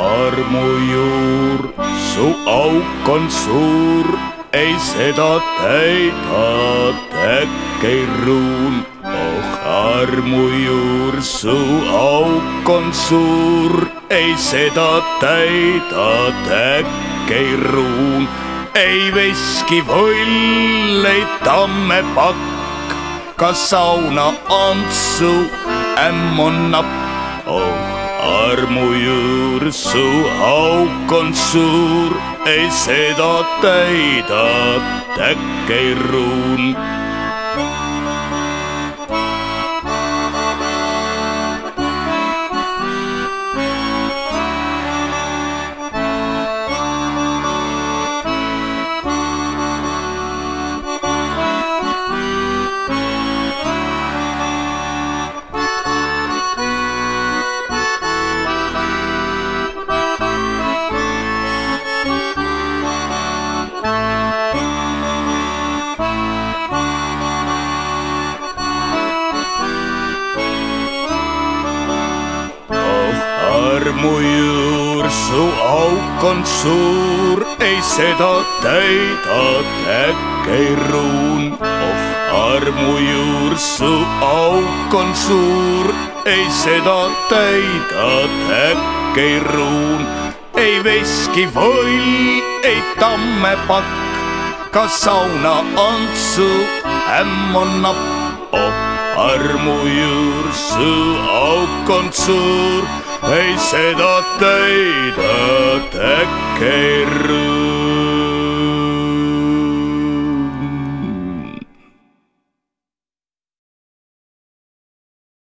armujuur, su auk on suur, ei seda täida täkkeiruun. oh armujuur, su auk on suur, ei seda täida täkkeiruun. ei veski voll, ei tammepakk, ka sauna Antsu ämm on napp. oh armujuur, su auk on suur, ei seda täida täkkeiruun. Armujuur, su auk on suur, ei seda täida täkkeiruun. oh armujuur, su auk on suur, ei seda täida täkkeiruun. ei veski voll, ei tammepakk, ka sauna Antsu ämm on napp. oh armujuur, su auk on suur ei seda täida täkkeiruum.